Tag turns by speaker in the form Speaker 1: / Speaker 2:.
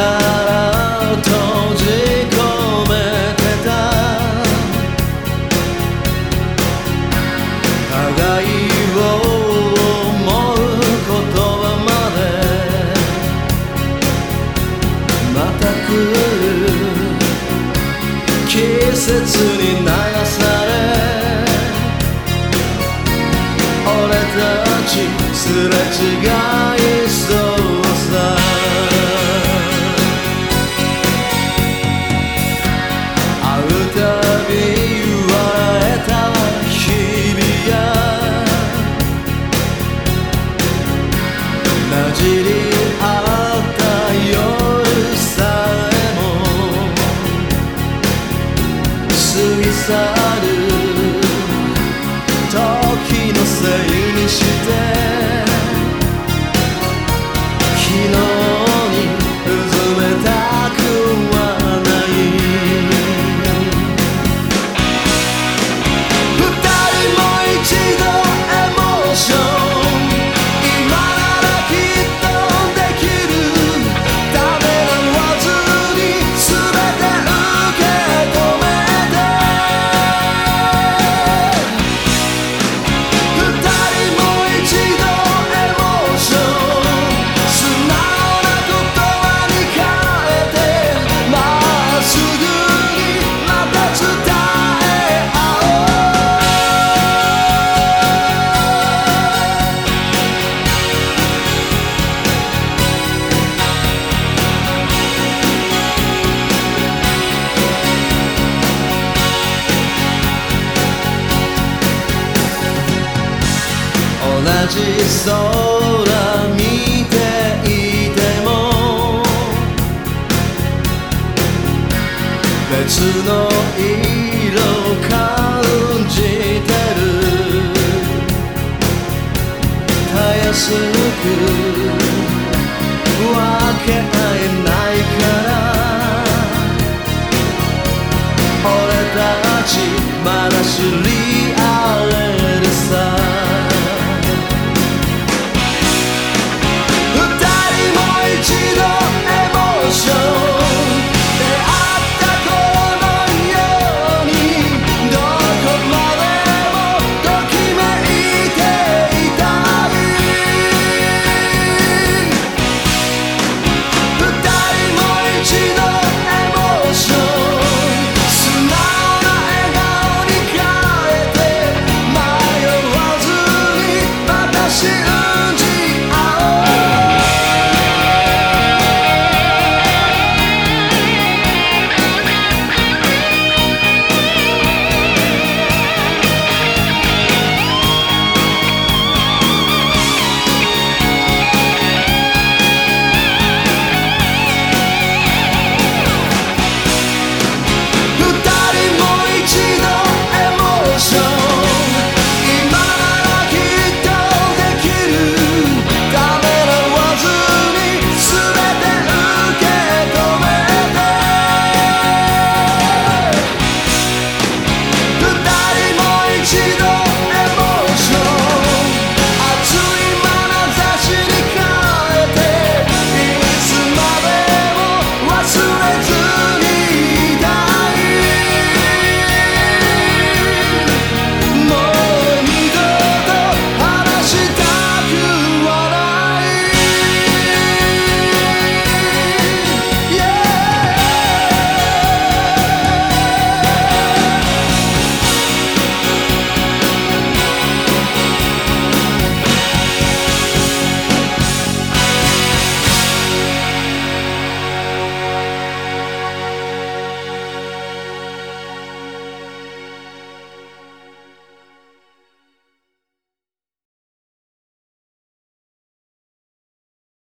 Speaker 1: から閉じ込めてた。互いを思う言葉まで。また来る季節に流され。俺たちすれ違い去る時のせいにして昨日じ空見ていても別の色感じてる。たやすく